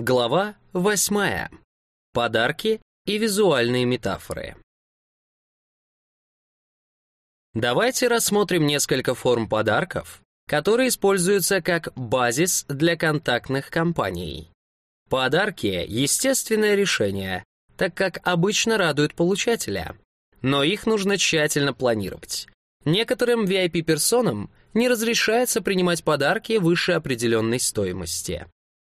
Глава 8. Подарки и визуальные метафоры. Давайте рассмотрим несколько форм подарков, которые используются как базис для контактных компаний. Подарки — естественное решение, так как обычно радуют получателя, но их нужно тщательно планировать. Некоторым VIP-персонам не разрешается принимать подарки выше определенной стоимости.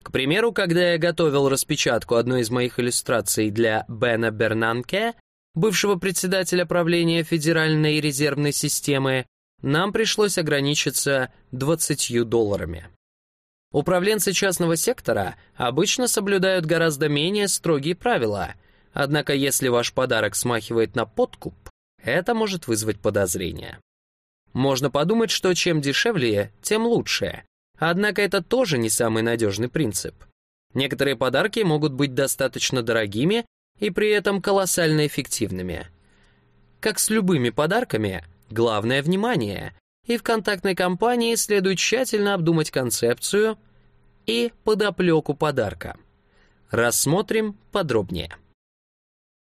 К примеру, когда я готовил распечатку одной из моих иллюстраций для Бена Бернанке, бывшего председателя правления Федеральной резервной системы, нам пришлось ограничиться 20 долларами. Управленцы частного сектора обычно соблюдают гораздо менее строгие правила, однако если ваш подарок смахивает на подкуп, это может вызвать подозрения. Можно подумать, что чем дешевле, тем лучше, Однако это тоже не самый надежный принцип. Некоторые подарки могут быть достаточно дорогими и при этом колоссально эффективными. Как с любыми подарками, главное внимание, и в контактной кампании следует тщательно обдумать концепцию и подоплеку подарка. Рассмотрим подробнее.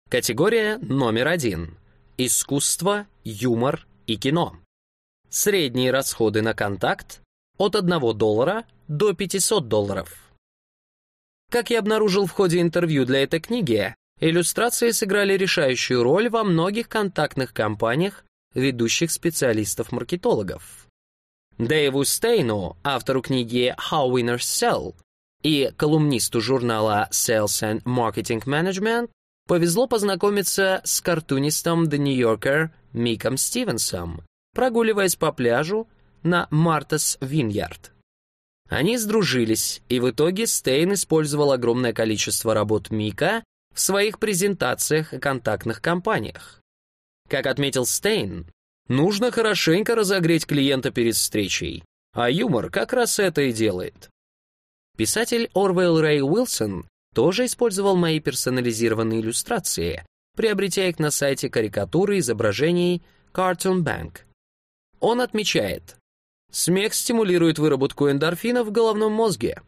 Категория номер один. Искусство, юмор и кино. Средние расходы на контакт от 1 доллара до 500 долларов. Как я обнаружил в ходе интервью для этой книги, иллюстрации сыграли решающую роль во многих контактных кампаниях ведущих специалистов-маркетологов. Дэйву Стейну, автору книги «How Winners Sell» и колумнисту журнала Sales and Marketing Management, повезло познакомиться с картунистом The New Yorker Миком Стивенсом, прогуливаясь по пляжу на Мартас Виньярд. Они сдружились, и в итоге Стейн использовал огромное количество работ Мика в своих презентациях и контактных кампаниях. Как отметил Стейн, нужно хорошенько разогреть клиента перед встречей, а юмор как раз это и делает. Писатель Орвелл Рэй Уилсон тоже использовал мои персонализированные иллюстрации, приобретя их на сайте карикатуры изображений Cartoon Bank. Он отмечает, Смех стимулирует выработку эндорфинов в головном мозге.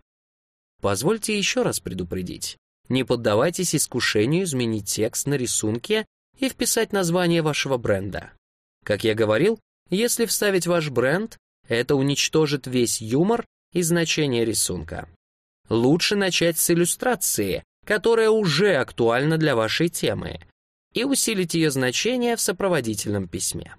Позвольте еще раз предупредить. Не поддавайтесь искушению изменить текст на рисунке и вписать название вашего бренда. Как я говорил, если вставить ваш бренд, это уничтожит весь юмор и значение рисунка. Лучше начать с иллюстрации, которая уже актуальна для вашей темы, и усилить ее значение в сопроводительном письме.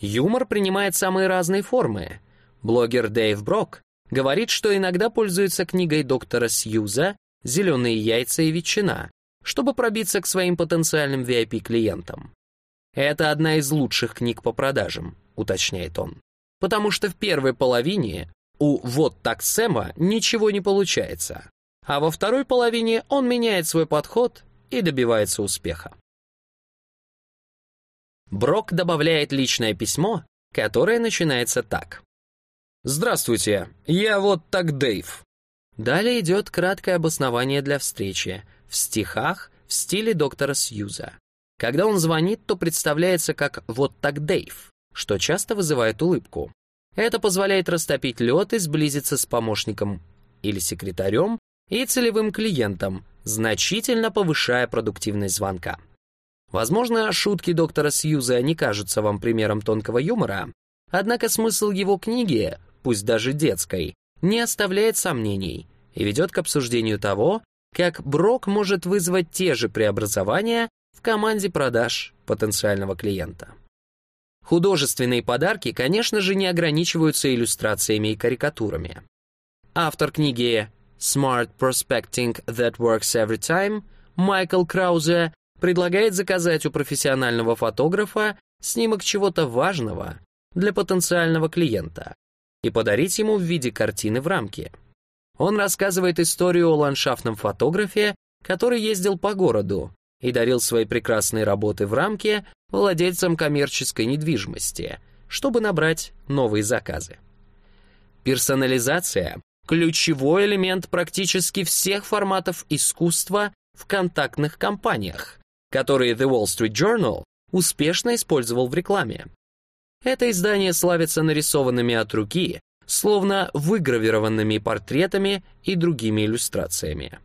Юмор принимает самые разные формы. Блогер Дэйв Брок говорит, что иногда пользуется книгой доктора Сьюза «Зеленые яйца и ветчина», чтобы пробиться к своим потенциальным VIP-клиентам. «Это одна из лучших книг по продажам», — уточняет он. «Потому что в первой половине у «Вот так Сэма» ничего не получается, а во второй половине он меняет свой подход и добивается успеха. Брок добавляет личное письмо, которое начинается так. «Здравствуйте, я вот так Дэйв». Далее идет краткое обоснование для встречи, в стихах, в стиле доктора Сьюза. Когда он звонит, то представляется как «вот так Дэйв», что часто вызывает улыбку. Это позволяет растопить лед и сблизиться с помощником или секретарем и целевым клиентом, значительно повышая продуктивность звонка. Возможно, шутки доктора Сьюза не кажутся вам примером тонкого юмора, однако смысл его книги, пусть даже детской, не оставляет сомнений и ведет к обсуждению того, как Брок может вызвать те же преобразования в команде продаж потенциального клиента. Художественные подарки, конечно же, не ограничиваются иллюстрациями и карикатурами. Автор книги «Smart Prospecting That Works Every Time» Майкл Краузе предлагает заказать у профессионального фотографа снимок чего-то важного для потенциального клиента и подарить ему в виде картины в рамке. Он рассказывает историю о ландшафтном фотографе, который ездил по городу и дарил свои прекрасные работы в рамке владельцам коммерческой недвижимости, чтобы набрать новые заказы. Персонализация — ключевой элемент практически всех форматов искусства в контактных компаниях, которые The Wall Street Journal успешно использовал в рекламе. Это издание славится нарисованными от руки, словно выгравированными портретами и другими иллюстрациями.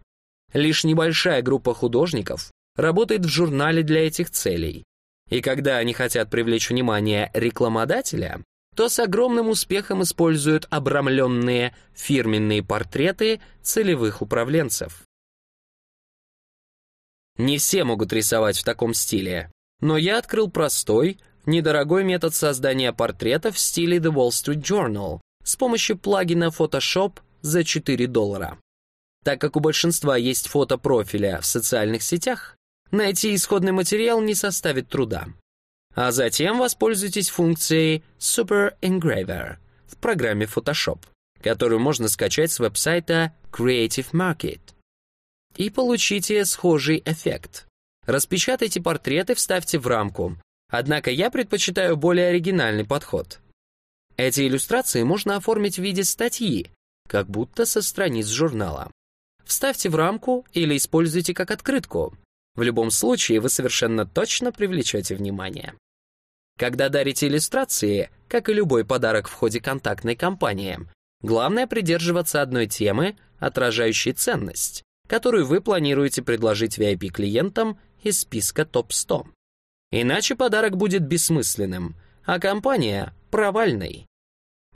Лишь небольшая группа художников работает в журнале для этих целей, и когда они хотят привлечь внимание рекламодателя, то с огромным успехом используют обрамленные фирменные портреты целевых управленцев. Не все могут рисовать в таком стиле, но я открыл простой, недорогой метод создания портретов в стиле The Wall Street Journal с помощью плагина Photoshop за 4 доллара. Так как у большинства есть фото профиля в социальных сетях, найти исходный материал не составит труда. А затем воспользуйтесь функцией Super Engraver в программе Photoshop, которую можно скачать с веб-сайта Creative Market. И получите схожий эффект. Распечатайте портреты, вставьте в рамку. Однако я предпочитаю более оригинальный подход. Эти иллюстрации можно оформить в виде статьи, как будто со страниц журнала. Вставьте в рамку или используйте как открытку. В любом случае вы совершенно точно привлечете внимание. Когда дарите иллюстрации, как и любой подарок в ходе контактной кампании, главное придерживаться одной темы, отражающей ценность, которую вы планируете предложить VIP-клиентам из списка топ-100. Иначе подарок будет бессмысленным, а компания — провальной.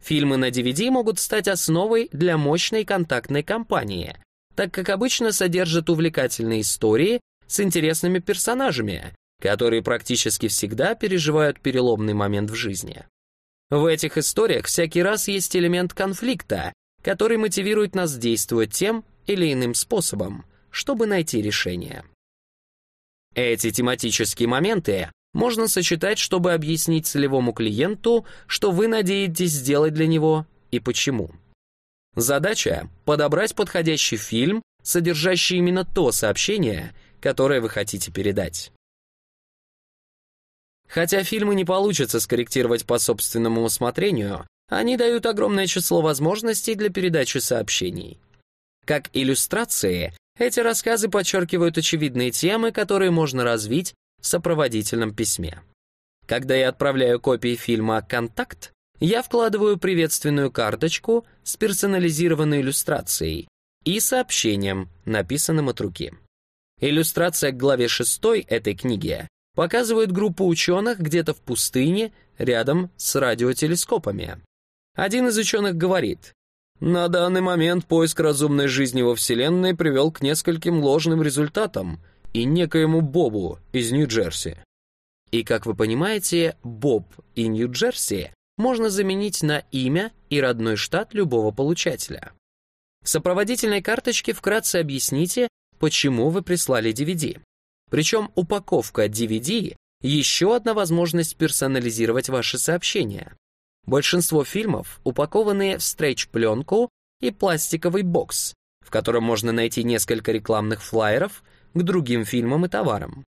Фильмы на DVD могут стать основой для мощной контактной кампании, так как обычно содержат увлекательные истории с интересными персонажами, которые практически всегда переживают переломный момент в жизни. В этих историях всякий раз есть элемент конфликта, который мотивирует нас действовать тем или иным способом, чтобы найти решение. Эти тематические моменты можно сочетать, чтобы объяснить целевому клиенту, что вы надеетесь сделать для него и почему. Задача — подобрать подходящий фильм, содержащий именно то сообщение, которое вы хотите передать. Хотя фильмы не получится скорректировать по собственному усмотрению, они дают огромное число возможностей для передачи сообщений. Как иллюстрации, эти рассказы подчеркивают очевидные темы, которые можно развить в сопроводительном письме. Когда я отправляю копии фильма «Контакт», я вкладываю приветственную карточку с персонализированной иллюстрацией и сообщением, написанным от руки. Иллюстрация к главе 6 этой книги показывает группу ученых где-то в пустыне рядом с радиотелескопами. Один из ученых говорит, «На данный момент поиск разумной жизни во Вселенной привел к нескольким ложным результатам и некоему Бобу из Нью-Джерси». И, как вы понимаете, Боб и Нью-Джерси можно заменить на имя и родной штат любого получателя. В сопроводительной карточке вкратце объясните, почему вы прислали DVD. Причем упаковка DVD — еще одна возможность персонализировать ваши сообщения. Большинство фильмов упакованы в стрейч-пленку и пластиковый бокс, в котором можно найти несколько рекламных флаеров к другим фильмам и товарам.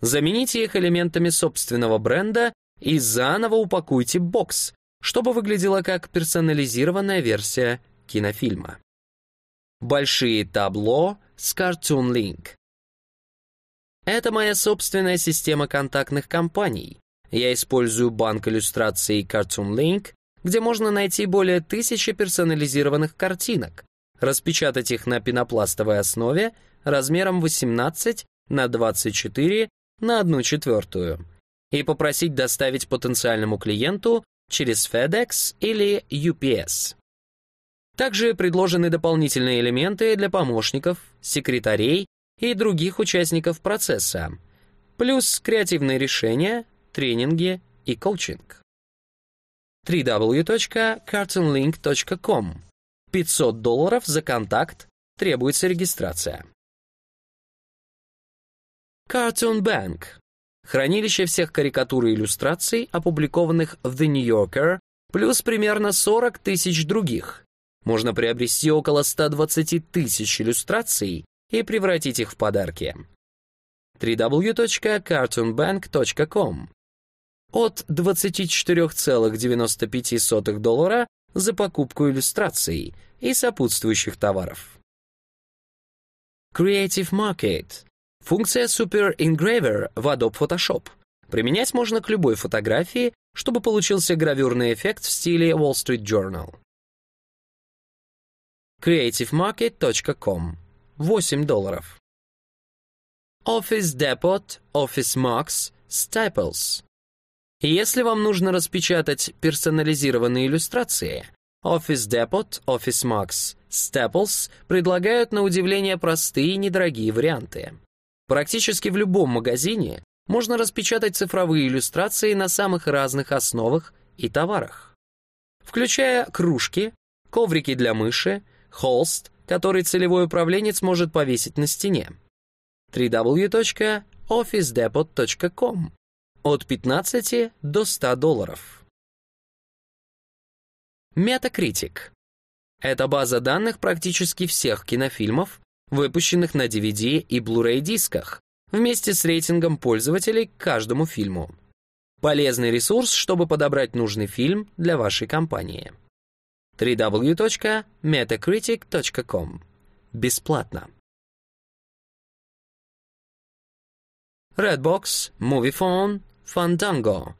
Замените их элементами собственного бренда и заново упакуйте бокс, чтобы выглядело как персонализированная версия кинофильма. Большие табло с Cartoon Link это моя собственная система контактных компаний. Я использую банк иллюстраций Cartoon Link, где можно найти более тысячи персонализированных картинок, распечатать их на пенопластовой основе размером 18 на 24 на 1 четвертую. И попросить доставить потенциальному клиенту через FedEx или UPS. Также предложены дополнительные элементы для помощников, секретарей и других участников процесса, плюс креативные решения, тренинги и коучинг. www.cartoonlink.com 500 долларов за контакт, требуется регистрация. Cartoon Bank — хранилище всех карикатур и иллюстраций, опубликованных в The New Yorker, плюс примерно 40 тысяч других. Можно приобрести около 120 тысяч иллюстраций и превратить их в подарки. www.cartoonbank.com От 24,95 доллара за покупку иллюстраций и сопутствующих товаров. Creative Market Функция Super Engraver в Adobe Photoshop. Применять можно к любой фотографии, чтобы получился гравюрный эффект в стиле Wall Street Journal. creativemarket.com 8 долларов. Office Depot, Office Max, Staples. Если вам нужно распечатать персонализированные иллюстрации, Office Depot, Office Max, Staples предлагают на удивление простые и недорогие варианты. Практически в любом магазине можно распечатать цифровые иллюстрации на самых разных основах и товарах, включая кружки, коврики для мыши, холст, который целевой управленец может повесить на стене, www.officedepot.com от 15 до 100 долларов. Metacritic — это база данных практически всех кинофильмов, выпущенных на DVD и Blu-ray дисках, вместе с рейтингом пользователей к каждому фильму. Полезный ресурс, чтобы подобрать нужный фильм для вашей компании. www.metacritic.com Бесплатно. Redbox, Moviefone, Fandango.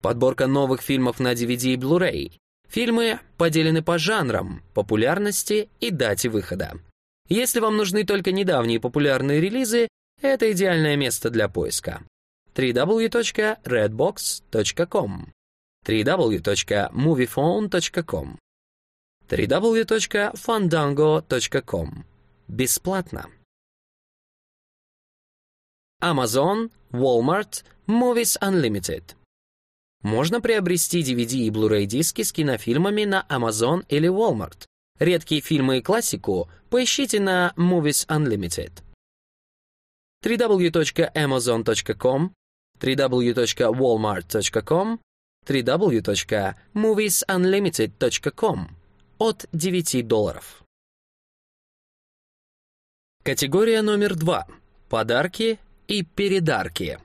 Подборка новых фильмов на DVD и Blu-ray. Фильмы поделены по жанрам, популярности и дате выхода. Если вам нужны только недавние популярные релизы, это идеальное место для поиска. www.redbox.com www.moviephone.com www.fandango.com Бесплатно. Amazon, Walmart, Movies Unlimited. Можно приобрести DVD и Blu-ray диски с кинофильмами на Amazon или Walmart. Редкие фильмы и классику поищите на Movies Unlimited. www.amazon.com www.walmart.com www.moviesunlimited.com от 9 долларов. Категория номер два. Подарки и передарки.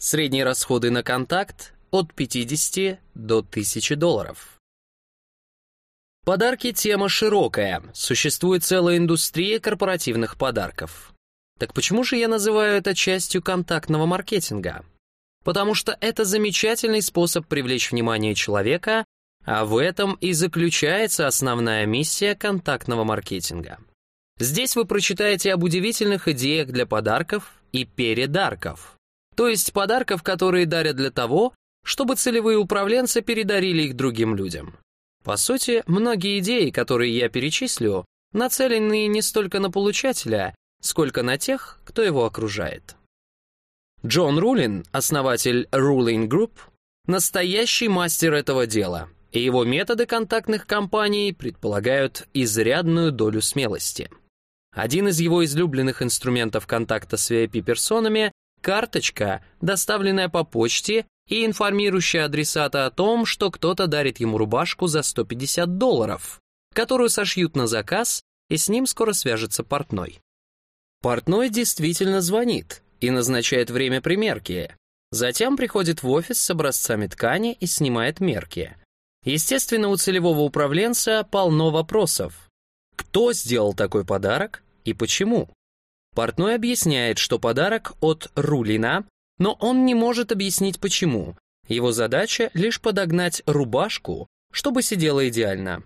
Средние расходы на контакт от 50 до 1000 долларов. Подарки – тема широкая, существует целая индустрия корпоративных подарков. Так почему же я называю это частью контактного маркетинга? Потому что это замечательный способ привлечь внимание человека, а в этом и заключается основная миссия контактного маркетинга. Здесь вы прочитаете об удивительных идеях для подарков и передарков. То есть подарков, которые дарят для того, чтобы целевые управленцы передарили их другим людям. По сути, многие идеи, которые я перечислю, нацелены не столько на получателя, сколько на тех, кто его окружает. Джон Рулин, основатель Ruling Group, настоящий мастер этого дела, и его методы контактных кампаний предполагают изрядную долю смелости. Один из его излюбленных инструментов контакта с VIP-персонами — карточка, доставленная по почте и информирующая адресата о том, что кто-то дарит ему рубашку за 150 долларов, которую сошьют на заказ, и с ним скоро свяжется портной. Портной действительно звонит и назначает время примерки. Затем приходит в офис с образцами ткани и снимает мерки. Естественно, у целевого управленца полно вопросов. Кто сделал такой подарок и почему? Портной объясняет, что подарок от Рулина, но он не может объяснить почему. Его задача лишь подогнать рубашку, чтобы сидела идеально.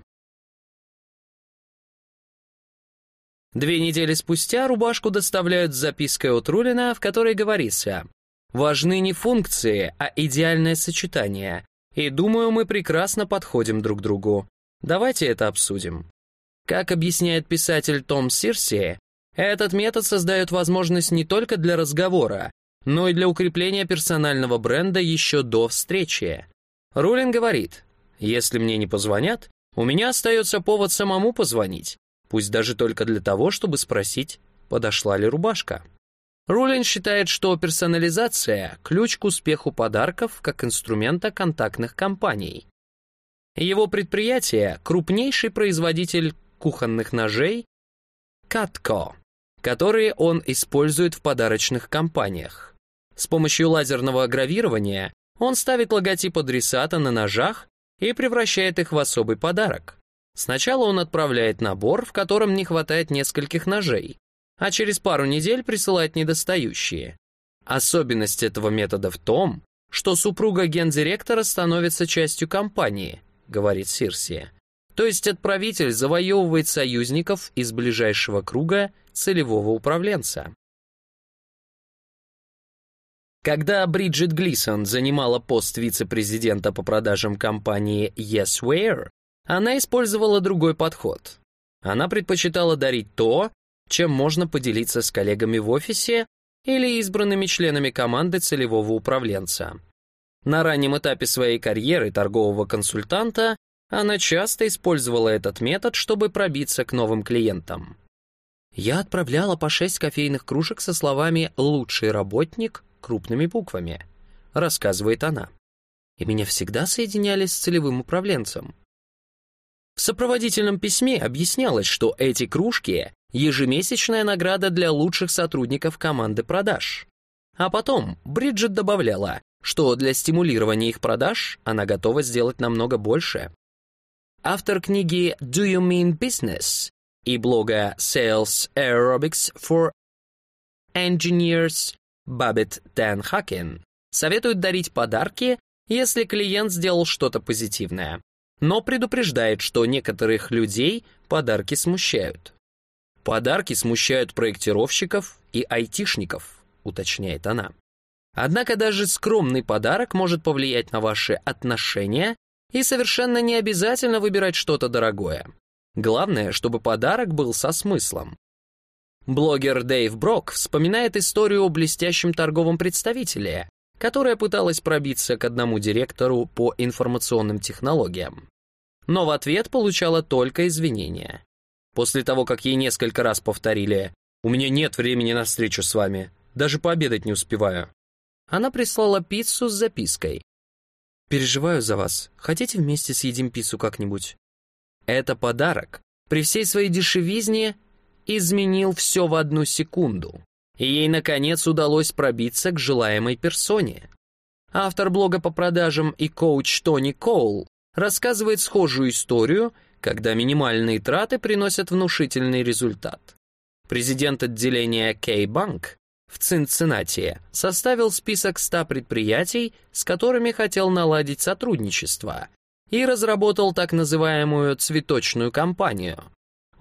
Две недели спустя рубашку доставляют с запиской от Рулина, в которой говорится «Важны не функции, а идеальное сочетание, и думаю, мы прекрасно подходим друг другу. Давайте это обсудим». Как объясняет писатель Том Сирси, этот метод создает возможность не только для разговора, но и для укрепления персонального бренда еще до встречи. Рулин говорит, если мне не позвонят, у меня остается повод самому позвонить, пусть даже только для того, чтобы спросить, подошла ли рубашка. Рулин считает, что персонализация – ключ к успеху подарков как инструмента контактных компаний. Его предприятие – крупнейший производитель кухонных ножей Cutco, которые он использует в подарочных кампаниях. С помощью лазерного гравирования он ставит логотип адресата на ножах и превращает их в особый подарок. Сначала он отправляет набор, в котором не хватает нескольких ножей, а через пару недель присылает недостающие. Особенность этого метода в том, что супруга гендиректора становится частью компании, говорит Сирсия. То есть отправитель завоевывает союзников из ближайшего круга целевого управленца. Когда Бриджит Глисон занимала пост вице-президента по продажам компании Yesware, она использовала другой подход. Она предпочитала дарить то, чем можно поделиться с коллегами в офисе или избранными членами команды целевого управленца. На раннем этапе своей карьеры торгового консультанта она часто использовала этот метод, чтобы пробиться к новым клиентам. Я отправляла по шесть кофейных кружек со словами «лучший работник» крупными буквами, рассказывает она. И меня всегда соединяли с целевым управленцем. В сопроводительном письме объяснялось, что эти кружки — ежемесячная награда для лучших сотрудников команды продаж. А потом Бриджит добавляла, что для стимулирования их продаж она готова сделать намного больше. Автор книги «Do You Mean Business» и блога Sales Aerobics for Engineers Бабет Тен Хакен советует дарить подарки, если клиент сделал что-то позитивное, но предупреждает, что некоторых людей подарки смущают. Подарки смущают проектировщиков и айтишников, уточняет она. Однако даже скромный подарок может повлиять на ваши отношения, и совершенно не обязательно выбирать что-то дорогое. Главное, чтобы подарок был со смыслом. Блогер Дэйв Брок вспоминает историю о блестящем торговом представителе, которая пыталась пробиться к одному директору по информационным технологиям. Но в ответ получала только извинения. После того, как ей несколько раз повторили «У меня нет времени на встречу с вами, даже пообедать не успеваю», она прислала пиццу с запиской. «Переживаю за вас. Хотите вместе съедим пиццу как-нибудь?» Это подарок. При всей своей дешевизне изменил все в одну секунду, и ей, наконец, удалось пробиться к желаемой персоне. Автор блога по продажам и коуч Тони Коул рассказывает схожую историю, когда минимальные траты приносят внушительный результат. Президент отделения K-Bank в Цинциннати составил список 100 предприятий, с которыми хотел наладить сотрудничество, и разработал так называемую цветочную кампанию,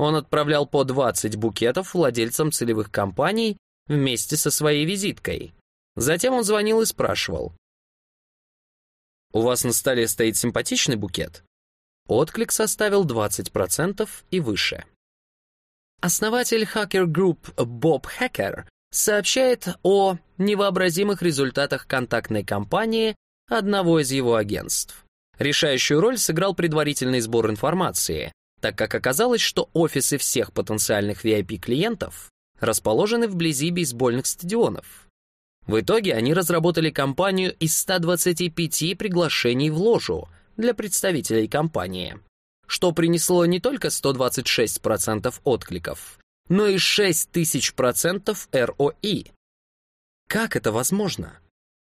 он отправлял по 20 букетов владельцам целевых компаний вместе со своей визиткой. Затем он звонил и спрашивал. «У вас на столе стоит симпатичный букет?» Отклик составил 20% и выше. Основатель Hacker Group Боб Хакер сообщает о невообразимых результатах контактной кампании одного из его агентств. Решающую роль сыграл предварительный сбор информации, так как оказалось, что офисы всех потенциальных VIP-клиентов расположены вблизи бейсбольных стадионов. В итоге они разработали кампанию из 125 приглашений в ложу для представителей компании, что принесло не только 126% откликов, но и 6000% ROI. Как это возможно?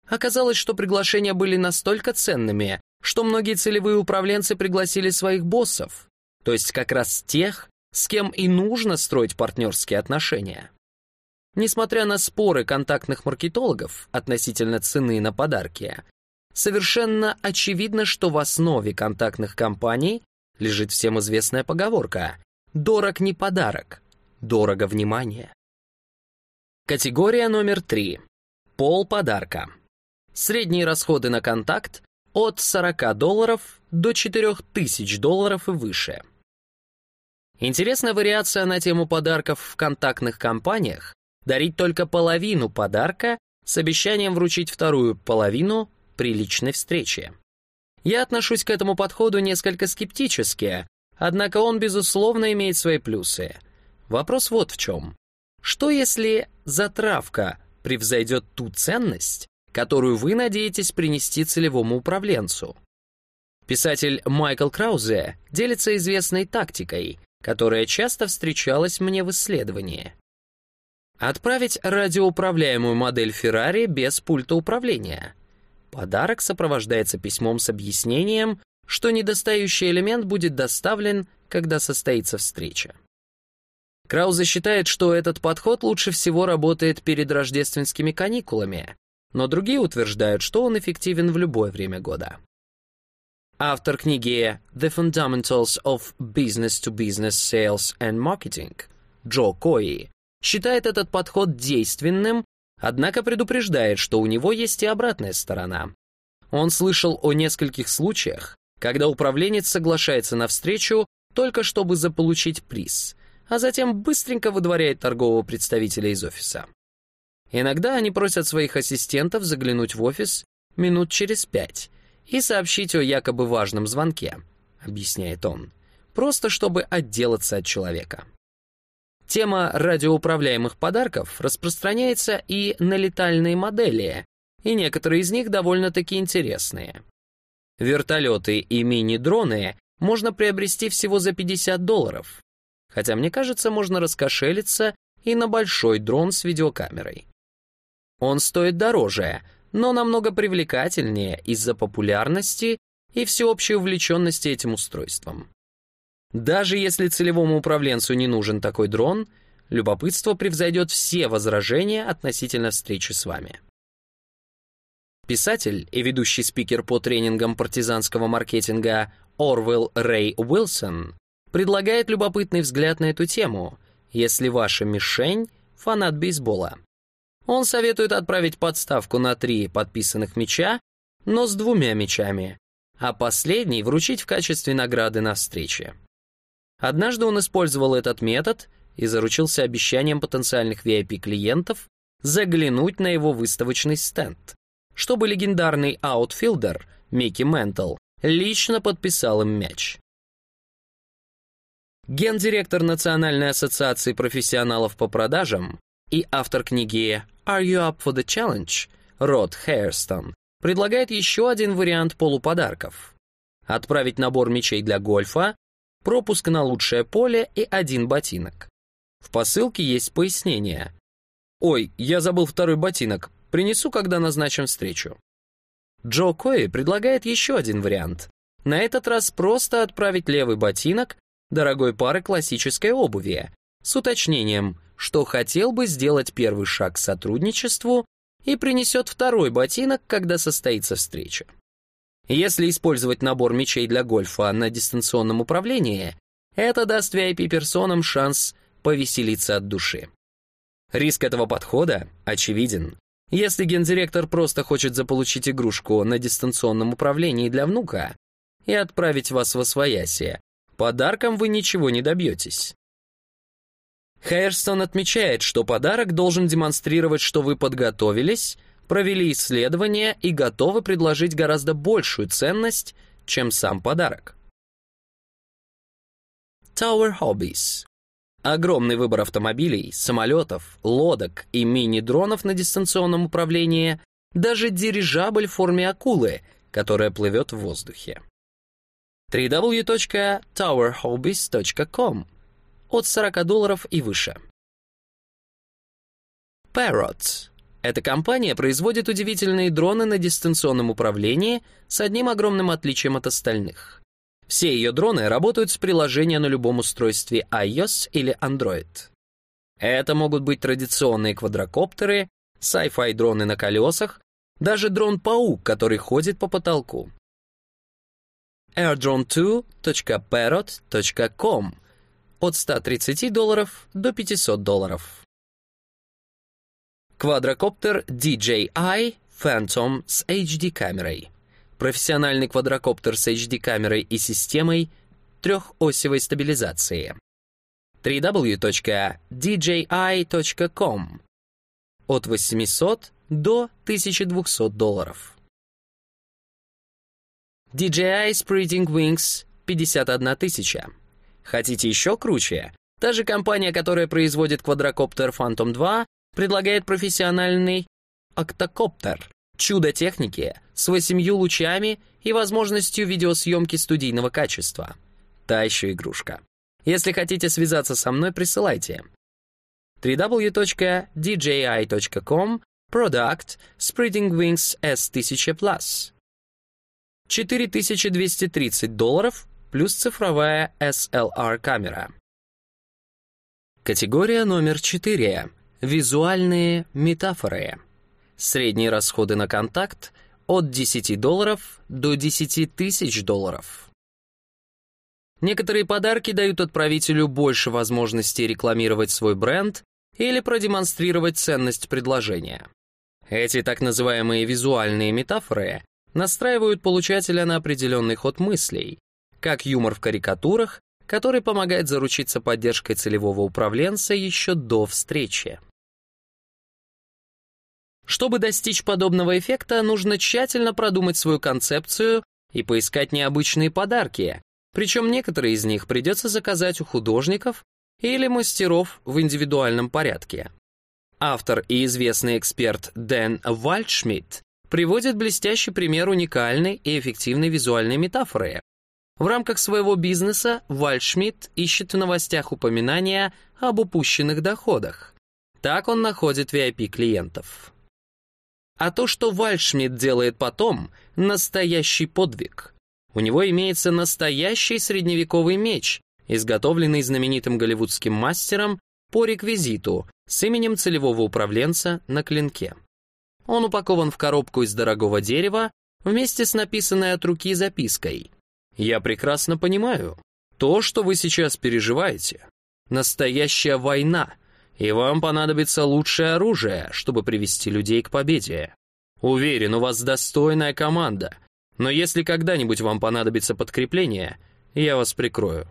Оказалось, что приглашения были настолько ценными, что многие целевые управленцы пригласили своих боссов, то есть как раз тех, с кем и нужно строить партнерские отношения. Несмотря на споры контактных маркетологов относительно цены на подарки, совершенно очевидно, что в основе контактных кампаний лежит всем известная поговорка «дорог не подарок, дорого внимание». Категория номер три. Пол подарка. Средние расходы на контакт от 40 долларов до 4000 долларов и выше – Интересная вариация на тему подарков в контактных компаниях — дарить только половину подарка с обещанием вручить вторую половину при личной встрече. Я отношусь к этому подходу несколько скептически, однако он, безусловно, имеет свои плюсы. Вопрос вот в чем. Что если затравка превзойдет ту ценность, которую вы надеетесь принести целевому управленцу? Писатель Майкл Краузе делится известной тактикой, которая часто встречалась мне в исследовании. Отправить радиоуправляемую модель Ferrari без пульта управления. Подарок сопровождается письмом с объяснением, что недостающий элемент будет доставлен, когда состоится встреча. Краузе считает, что этот подход лучше всего работает перед рождественскими каникулами, но другие утверждают, что он эффективен в любое время года. Автор книги «The Fundamentals of Business-to-Business Sales and Marketing» Джо Кои считает этот подход действенным, однако предупреждает, что у него есть и обратная сторона. Он слышал о нескольких случаях, когда управленец соглашается на встречу только чтобы заполучить приз, а затем быстренько выдворяет торгового представителя из офиса. Иногда они просят своих ассистентов заглянуть в офис минут через пять и сообщить о якобы важном звонке, объясняет он, просто чтобы отделаться от человека. Тема радиоуправляемых подарков распространяется и на летальные модели, и некоторые из них довольно-таки интересные. Вертолеты и мини-дроны можно приобрести всего за 50 долларов, хотя, мне кажется, можно раскошелиться и на большой дрон с видеокамерой. Он стоит дороже, но намного привлекательнее из-за популярности и всеобщей увлеченности этим устройством. Даже если целевому управленцу не нужен такой дрон, любопытство превзойдет все возражения относительно встречи с вами. Писатель и ведущий спикер по тренингам партизанского маркетинга Орвелл Рэй Уилсон предлагает любопытный взгляд на эту тему, если ваша мишень — фанат бейсбола. Он советует отправить подставку на три подписанных мяча, но с двумя мячами, а последний вручить в качестве награды на встрече. Однажды он использовал этот метод и заручился обещанием потенциальных VIP-клиентов заглянуть на его выставочный стенд, чтобы легендарный аутфилдер Микки Ментл лично подписал им мяч. Гендиректор Национальной ассоциации профессионалов по продажам и автор книги «Are you up for the challenge?» Род Хейрстон предлагает еще один вариант полуподарков. Отправить набор мячей для гольфа, пропуск на лучшее поле и один ботинок. В посылке есть пояснение. «Ой, я забыл второй ботинок, принесу, когда назначим встречу». Джо Кои предлагает еще один вариант. На этот раз просто отправить левый ботинок дорогой пары классической обуви с уточнением что хотел бы сделать первый шаг к сотрудничеству и принесет второй ботинок, когда состоится встреча. Если использовать набор мечей для гольфа на дистанционном управлении, это даст VIP-персонам шанс повеселиться от души. Риск этого подхода очевиден. Если гендиректор просто хочет заполучить игрушку на дистанционном управлении для внука и отправить вас в освоясье, подарком вы ничего не добьетесь. Хайерстон отмечает, что подарок должен демонстрировать, что вы подготовились, провели исследование и готовы предложить гораздо большую ценность, чем сам подарок. Tower Hobbies Огромный выбор автомобилей, самолетов, лодок и мини-дронов на дистанционном управлении, даже дирижабль в форме акулы, которая плывет в воздухе. www.towerhobbies.com от 40 долларов и выше. Parrot. Эта компания производит удивительные дроны на дистанционном управлении с одним огромным отличием от остальных. Все ее дроны работают с приложения на любом устройстве iOS или Android. Это могут быть традиционные квадрокоптеры, sci-fi дроны на колесах, даже дрон-паук, который ходит по потолку. airdrone2.parrot.com от 130 долларов до 500 долларов. Квадрокоптер DJI Phantom с HD-камерой. Профессиональный квадрокоптер с HD-камерой и системой трехосевой стабилизации. www.dji.com от 800 до 1200 долларов. DJI Spreading Wings 51 тысяча. Хотите еще круче? Та же компания, которая производит квадрокоптер Phantom 2, предлагает профессиональный октокоптер. Чудо техники с восемью лучами и возможностью видеосъемки студийного качества. Та еще игрушка. Если хотите связаться со мной, присылайте. www.dji.com Product Spreading Wings S1000+. 4230 долларов плюс цифровая SLR-камера. Категория номер 4. Визуальные метафоры. Средние расходы на контакт от 10 долларов до 10 тысяч долларов. Некоторые подарки дают отправителю больше возможностей рекламировать свой бренд или продемонстрировать ценность предложения. Эти так называемые визуальные метафоры настраивают получателя на определенный ход мыслей, как юмор в карикатурах, который помогает заручиться поддержкой целевого управленца еще до встречи. Чтобы достичь подобного эффекта, нужно тщательно продумать свою концепцию и поискать необычные подарки, причем некоторые из них придется заказать у художников или мастеров в индивидуальном порядке. Автор и известный эксперт Дэн Вальдшмидт приводит блестящий пример уникальной и эффективной визуальной метафоры. В рамках своего бизнеса Вальдшмидт ищет в новостях упоминания об упущенных доходах. Так он находит VIP-клиентов. А то, что Вальдшмидт делает потом, настоящий подвиг. У него имеется настоящий средневековый меч, изготовленный знаменитым голливудским мастером по реквизиту с именем целевого управленца на клинке. Он упакован в коробку из дорогого дерева вместе с написанной от руки запиской. «Я прекрасно понимаю, то, что вы сейчас переживаете, настоящая война, и вам понадобится лучшее оружие, чтобы привести людей к победе. Уверен, у вас достойная команда, но если когда-нибудь вам понадобится подкрепление, я вас прикрою».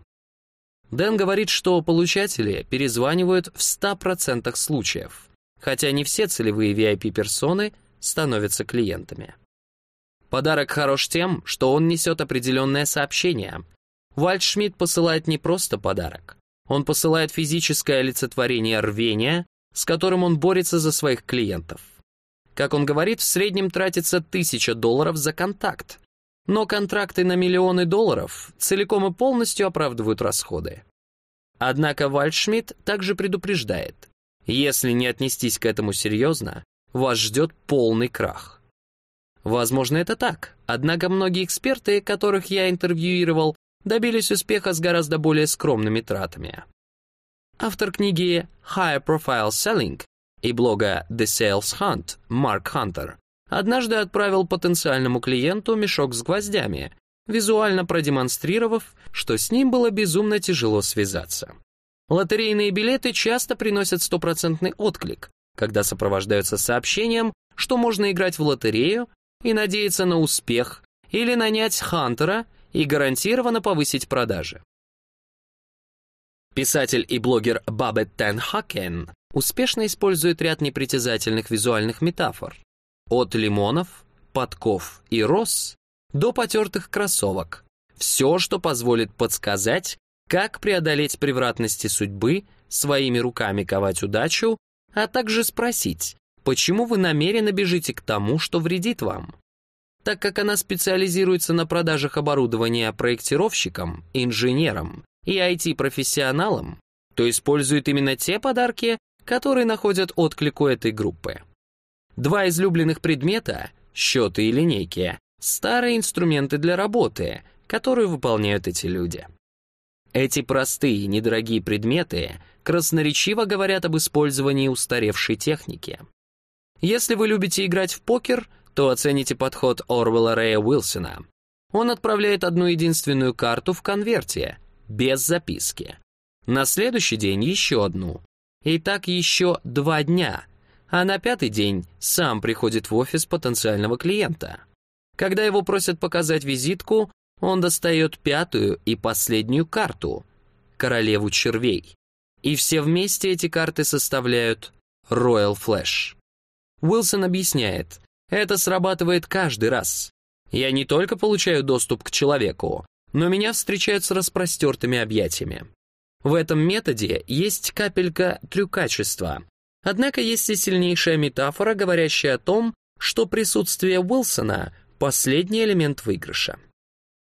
Дэн говорит, что получатели перезванивают в 100% случаев, хотя не все целевые VIP-персоны становятся клиентами. Подарок хорош тем, что он несет определенное сообщение. Вальдшмидт посылает не просто подарок. Он посылает физическое олицетворение рвения, с которым он борется за своих клиентов. Как он говорит, в среднем тратится тысяча долларов за контакт. Но контракты на миллионы долларов целиком и полностью оправдывают расходы. Однако Вальдшмидт также предупреждает, если не отнестись к этому серьезно, вас ждет полный крах. Возможно, это так, однако многие эксперты, которых я интервьюировал, добились успеха с гораздо более скромными тратами. Автор книги High Profile Selling и блога The Sales Hunt Марк Хантер однажды отправил потенциальному клиенту мешок с гвоздями, визуально продемонстрировав, что с ним было безумно тяжело связаться. Лотерейные билеты часто приносят стопроцентный отклик, когда сопровождаются сообщением, что можно играть в лотерею и надеяться на успех или нанять хантера и гарантированно повысить продажи. Писатель и блогер Бабет Тен Хакен успешно использует ряд непритязательных визуальных метафор. От лимонов, подков и роз до потертых кроссовок. Все, что позволит подсказать, как преодолеть превратности судьбы, своими руками ковать удачу, а также спросить, почему вы намеренно бежите к тому, что вредит вам. Так как она специализируется на продажах оборудования проектировщикам, инженерам и IT-профессионалам, то использует именно те подарки, которые находят отклик у этой группы. Два излюбленных предмета — счеты и линейки — старые инструменты для работы, которые выполняют эти люди. Эти простые, недорогие предметы красноречиво говорят об использовании устаревшей техники. Если вы любите играть в покер, то оцените подход Орвелла Рэя Уилсона. Он отправляет одну единственную карту в конверте, без записки. На следующий день еще одну. И так еще два дня. А на пятый день сам приходит в офис потенциального клиента. Когда его просят показать визитку, он достает пятую и последнюю карту — королеву червей. И все вместе эти карты составляют Royal Flash. Уилсон объясняет, это срабатывает каждый раз. Я не только получаю доступ к человеку, но меня встречают с распростертыми объятиями. В этом методе есть капелька трюкачества. Однако есть и сильнейшая метафора, говорящая о том, что присутствие Уилсона — последний элемент выигрыша.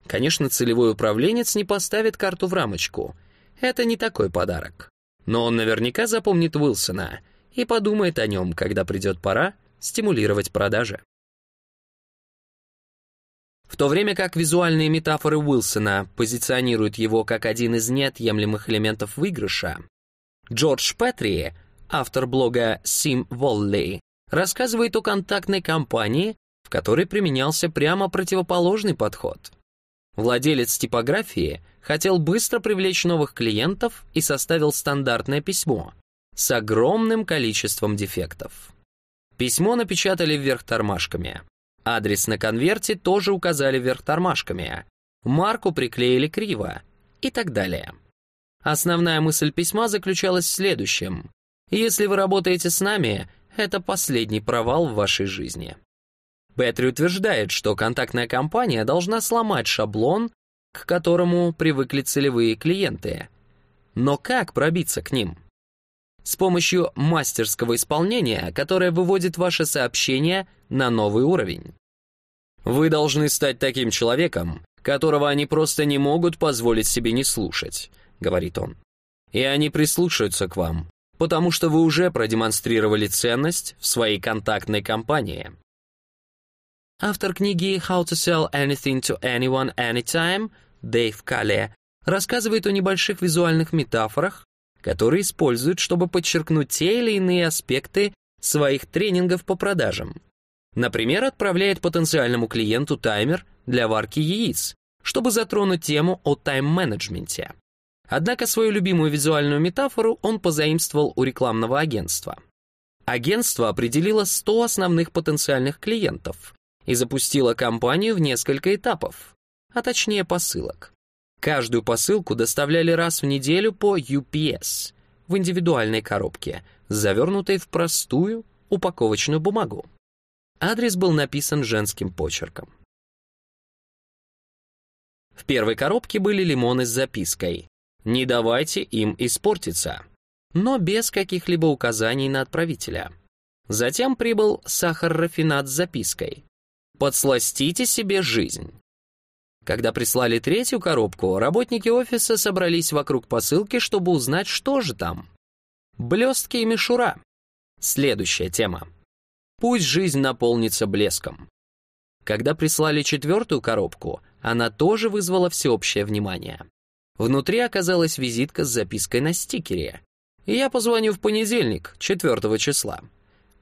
Конечно, целевой управленец не поставит карту в рамочку. Это не такой подарок. Но он наверняка запомнит Уилсона и подумает о нем, когда придет пора стимулировать продажи. В то время как визуальные метафоры Уилсона позиционируют его как один из неотъемлемых элементов выигрыша, Джордж Петри, автор блога Sim Volley, рассказывает о контактной кампании, в которой применялся прямо противоположный подход. Владелец типографии хотел быстро привлечь новых клиентов и составил стандартное письмо с огромным количеством дефектов. Письмо напечатали вверх тормашками. Адрес на конверте тоже указали вверх тормашками. Марку приклеили криво и так далее. Основная мысль письма заключалась в следующем. Если вы работаете с нами, это последний провал в вашей жизни. Бетри утверждает, что контактная компания должна сломать шаблон, к которому привыкли целевые клиенты. Но как пробиться к ним? С помощью мастерского исполнения, которое выводит ваше сообщение на новый уровень. Вы должны стать таким человеком, которого они просто не могут позволить себе не слушать, говорит он. И они прислушаются к вам, потому что вы уже продемонстрировали ценность в своей контактной компании. Автор книги «How to sell anything to anyone anytime» Дэйв Калле рассказывает о небольших визуальных метафорах, которые используют, чтобы подчеркнуть те или иные аспекты своих тренингов по продажам. Например, отправляет потенциальному клиенту таймер для варки яиц, чтобы затронуть тему о тайм-менеджменте. Однако свою любимую визуальную метафору он позаимствовал у рекламного агентства. Агентство определило 100 основных потенциальных клиентов, и запустила кампанию в несколько этапов, а точнее посылок. Каждую посылку доставляли раз в неделю по UPS в индивидуальной коробке, завернутой в простую упаковочную бумагу. Адрес был написан женским почерком. В первой коробке были лимоны с запиской «Не давайте им испортиться», но без каких-либо указаний на отправителя. Затем прибыл сахар-рафинат с запиской Подсластите себе жизнь. Когда прислали третью коробку, работники офиса собрались вокруг посылки, чтобы узнать, что же там. Блестки и мишура. Следующая тема. Пусть жизнь наполнится блеском. Когда прислали четвертую коробку, она тоже вызвала всеобщее внимание. Внутри оказалась визитка с запиской на стикере. «Я позвоню в понедельник, 4 числа».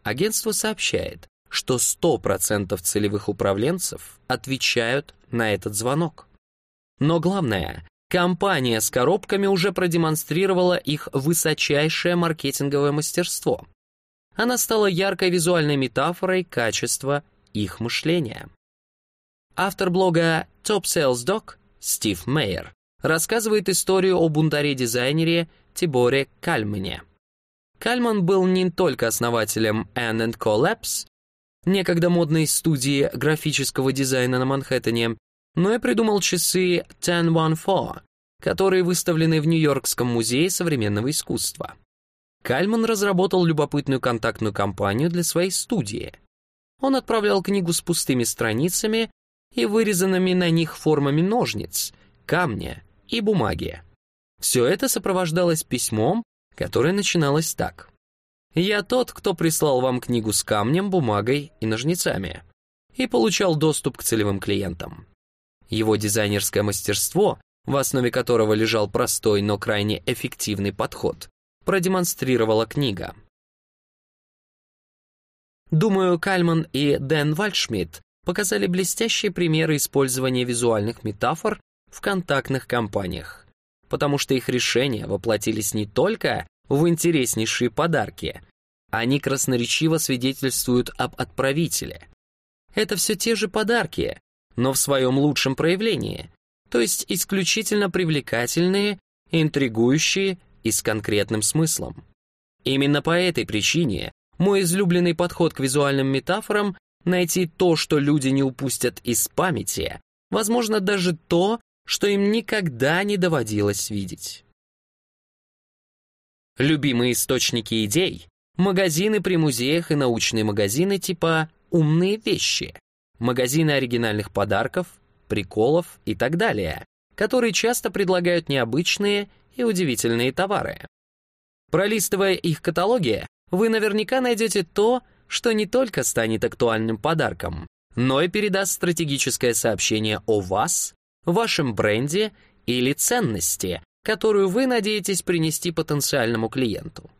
Агентство сообщает, что 100% целевых управленцев отвечают на этот звонок. Но главное, компания с коробками уже продемонстрировала их высочайшее маркетинговое мастерство. Она стала яркой визуальной метафорой качества их мышления. Автор блога Top Sales Doc Стив Мейер рассказывает историю о бунтаре-дизайнере Тиборе Кальмане. Кальман был не только основателем N Co Labs, некогда модной студии графического дизайна на Манхэттене, но и придумал часы 1014, которые выставлены в Нью-Йоркском музее современного искусства. Кальман разработал любопытную контактную кампанию для своей студии. Он отправлял книгу с пустыми страницами и вырезанными на них формами ножниц, камня и бумаги. Все это сопровождалось письмом, которое начиналось так. Я тот, кто прислал вам книгу с камнем, бумагой и ножницами и получал доступ к целевым клиентам. Его дизайнерское мастерство, в основе которого лежал простой, но крайне эффективный подход, продемонстрировала книга. Думаю, Кальман и Дэн Вальдшмидт показали блестящие примеры использования визуальных метафор в контактных кампаниях, потому что их решения воплотились не только в интереснейшие подарки. Они красноречиво свидетельствуют об отправителе. Это все те же подарки, но в своем лучшем проявлении, то есть исключительно привлекательные, интригующие и с конкретным смыслом. Именно по этой причине мой излюбленный подход к визуальным метафорам найти то, что люди не упустят из памяти, возможно, даже то, что им никогда не доводилось видеть. Любимые источники идей — магазины при музеях и научные магазины типа «Умные вещи», магазины оригинальных подарков, приколов и так далее, которые часто предлагают необычные и удивительные товары. Пролистывая их каталоги, вы наверняка найдете то, что не только станет актуальным подарком, но и передаст стратегическое сообщение о вас, вашем бренде или ценности, которую вы надеетесь принести потенциальному клиенту.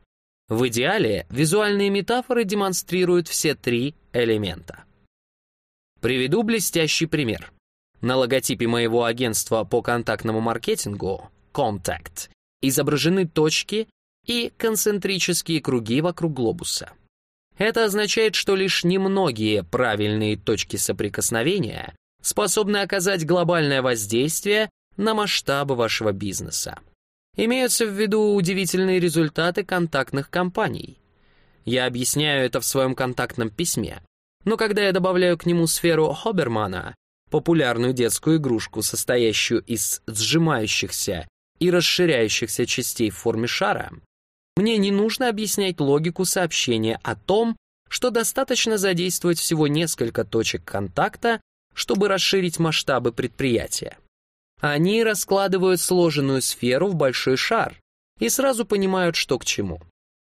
В идеале визуальные метафоры демонстрируют все три элемента. Приведу блестящий пример. На логотипе моего агентства по контактному маркетингу Contact изображены точки и концентрические круги вокруг глобуса. Это означает, что лишь немногие правильные точки соприкосновения способны оказать глобальное воздействие на масштабы вашего бизнеса. Имеются в виду удивительные результаты контактных кампаний. Я объясняю это в своем контактном письме. Но когда я добавляю к нему сферу Хобермана, популярную детскую игрушку, состоящую из сжимающихся и расширяющихся частей в форме шара, мне не нужно объяснять логику сообщения о том, что достаточно задействовать всего несколько точек контакта, чтобы расширить масштабы предприятия. Они раскладывают сложенную сферу в большой шар и сразу понимают, что к чему.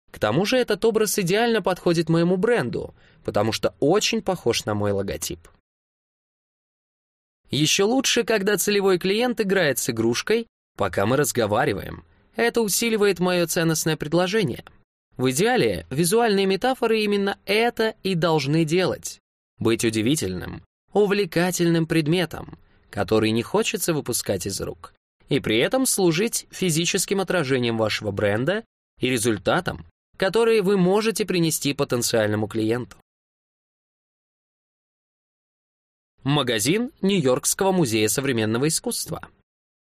К тому же этот образ идеально подходит моему бренду, потому что очень похож на мой логотип. Еще лучше, когда целевой клиент играет с игрушкой, пока мы разговариваем. Это усиливает мое ценностное предложение. В идеале, визуальные метафоры именно это и должны делать. Быть удивительным, увлекательным предметом, который не хочется выпускать из рук, и при этом служить физическим отражением вашего бренда и результатом, которые вы можете принести потенциальному клиенту. Магазин Нью-Йоркского музея современного искусства.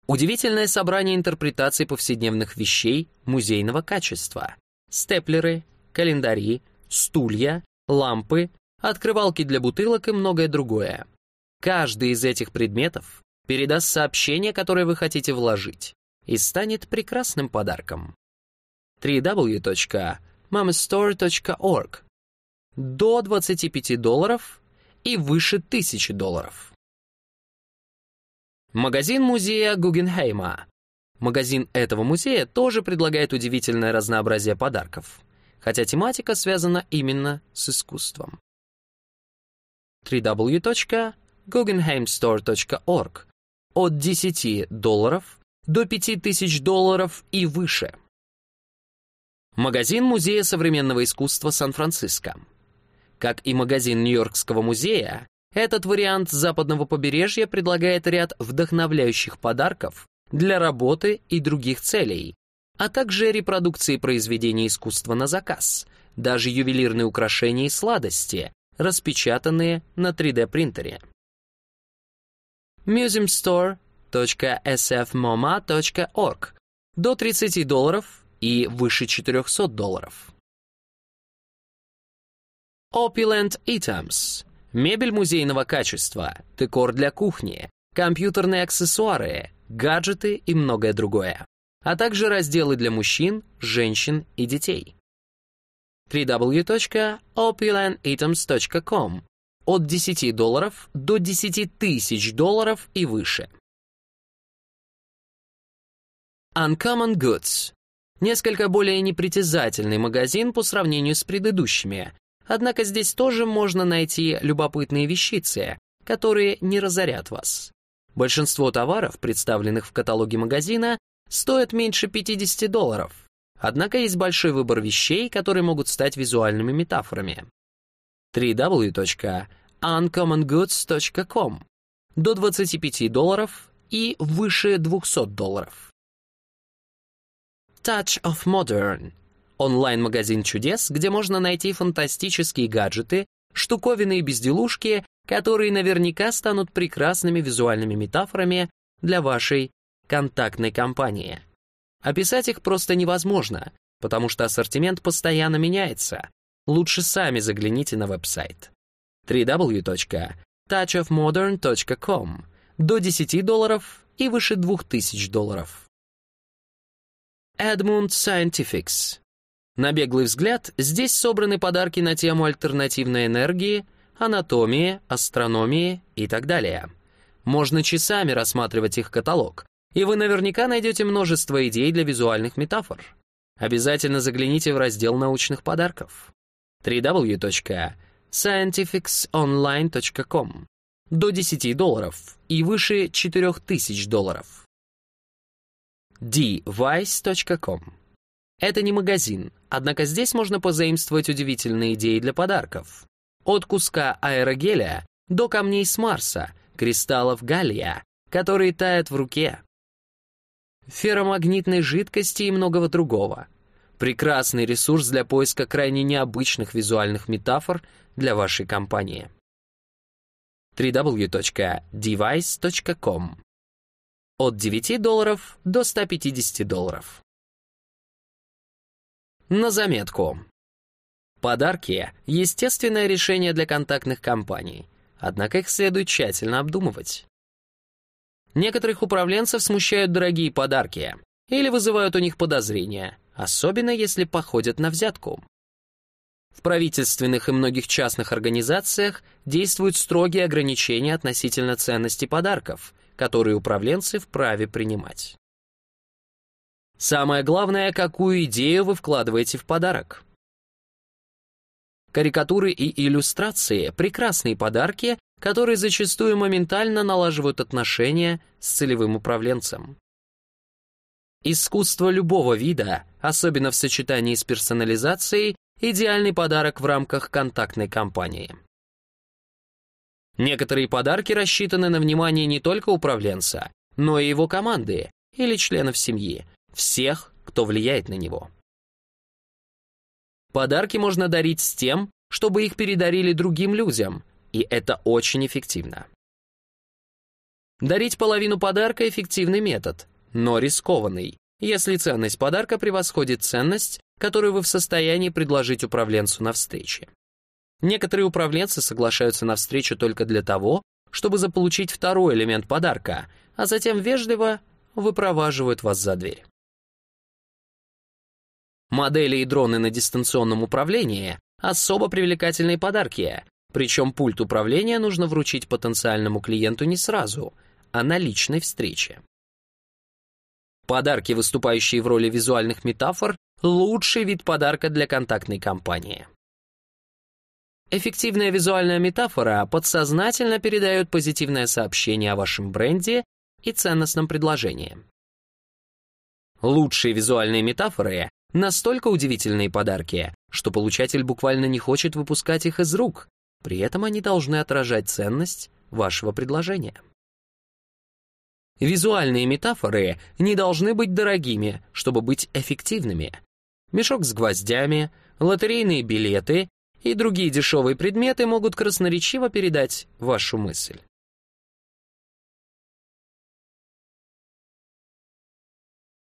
Удивительное собрание интерпретаций повседневных вещей музейного качества. Степлеры, календари, стулья, лампы, открывалки для бутылок и многое другое. Каждый из этих предметов передаст сообщение, которое вы хотите вложить, и станет прекрасным подарком. www.mamastore.org До 25 долларов и выше тысячи долларов. Магазин музея Гугенхейма. Магазин этого музея тоже предлагает удивительное разнообразие подарков, хотя тематика связана именно с искусством. www.guggenheimstore.org от 10 долларов до 5000 долларов и выше. Магазин Музея современного искусства Сан-Франциско. Как и магазин Нью-Йоркского музея, этот вариант западного побережья предлагает ряд вдохновляющих подарков для работы и других целей, а также репродукции произведений искусства на заказ, даже ювелирные украшения и сладости, распечатанные на 3D-принтере. museumstore.sfmoma.org до 30 долларов и выше 400 долларов. Opulent Items. Мебель музейного качества, декор для кухни, компьютерные аксессуары, гаджеты и многое другое. А также разделы для мужчин, женщин и детей. www.opulentitems.com от 10 долларов до 10 тысяч долларов и выше. Uncommon Goods. Несколько более непритязательный магазин по сравнению с предыдущими, Однако здесь тоже можно найти любопытные вещицы, которые не разорят вас. Большинство товаров, представленных в каталоге магазина, стоят меньше 50 долларов. Однако есть большой выбор вещей, которые могут стать визуальными метафорами. www.uncommongoods.com до 25 долларов и выше 200 долларов. Touch of Modern онлайн-магазин чудес, где можно найти фантастические гаджеты, штуковины и безделушки, которые наверняка станут прекрасными визуальными метафорами для вашей контактной компании. Описать их просто невозможно, потому что ассортимент постоянно меняется. Лучше сами загляните на веб-сайт www.touchofmodern.com до 10 долларов и выше 2000 долларов. Edmund Scientifics на беглый взгляд, здесь собраны подарки на тему альтернативной энергии, анатомии, астрономии и так далее. Можно часами рассматривать их каталог, и вы наверняка найдете множество идей для визуальных метафор. Обязательно загляните в раздел научных подарков. www.scientificsonline.com до 10 долларов и выше 4000 долларов. dvice.com это не магазин, однако здесь можно позаимствовать удивительные идеи для подарков. От куска аэрогеля до камней с Марса, кристаллов галлия, которые тают в руке, ферромагнитной жидкости и многого другого. Прекрасный ресурс для поиска крайне необычных визуальных метафор для вашей компании. www.device.com От 9 долларов до 150 долларов. На заметку. Подарки — естественное решение для контактных компаний, однако их следует тщательно обдумывать. Некоторых управленцев смущают дорогие подарки или вызывают у них подозрения, особенно если походят на взятку. В правительственных и многих частных организациях действуют строгие ограничения относительно ценности подарков, которые управленцы вправе принимать. Самое главное, какую идею вы вкладываете в подарок. Карикатуры и иллюстрации — прекрасные подарки, которые зачастую моментально налаживают отношения с целевым управленцем. Искусство любого вида, особенно в сочетании с персонализацией, идеальный подарок в рамках контактной кампании. Некоторые подарки рассчитаны на внимание не только управленца, но и его команды или членов семьи, всех, кто влияет на него. Подарки можно дарить с тем, чтобы их передарили другим людям, и это очень эффективно. Дарить половину подарка – эффективный метод, но рискованный, если ценность подарка превосходит ценность, которую вы в состоянии предложить управленцу на встрече. Некоторые управленцы соглашаются на встречу только для того, чтобы заполучить второй элемент подарка, а затем вежливо выпроваживают вас за дверь. Модели и дроны на дистанционном управлении — особо привлекательные подарки, причем пульт управления нужно вручить потенциальному клиенту не сразу, а на личной встрече. Подарки, выступающие в роли визуальных метафор, лучший вид подарка для контактной кампании. Эффективная визуальная метафора подсознательно передает позитивное сообщение о вашем бренде и ценностном предложении. Лучшие визуальные метафоры Настолько удивительные подарки, что получатель буквально не хочет выпускать их из рук. При этом они должны отражать ценность вашего предложения. Визуальные метафоры не должны быть дорогими, чтобы быть эффективными. Мешок с гвоздями, лотерейные билеты и другие дешевые предметы могут красноречиво передать вашу мысль.